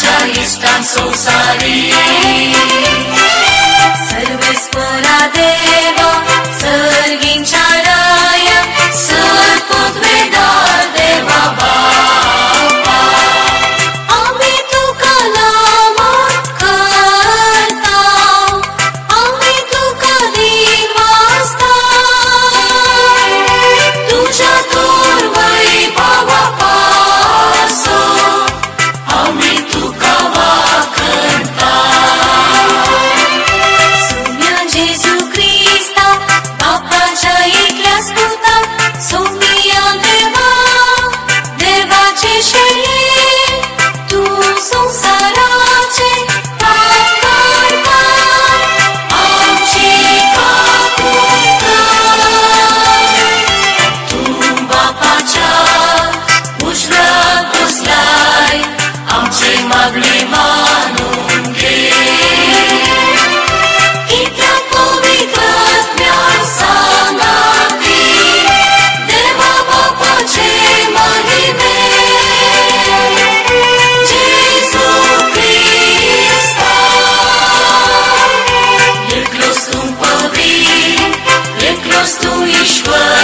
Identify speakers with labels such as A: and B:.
A: چالیسٹ سو چالیس ушла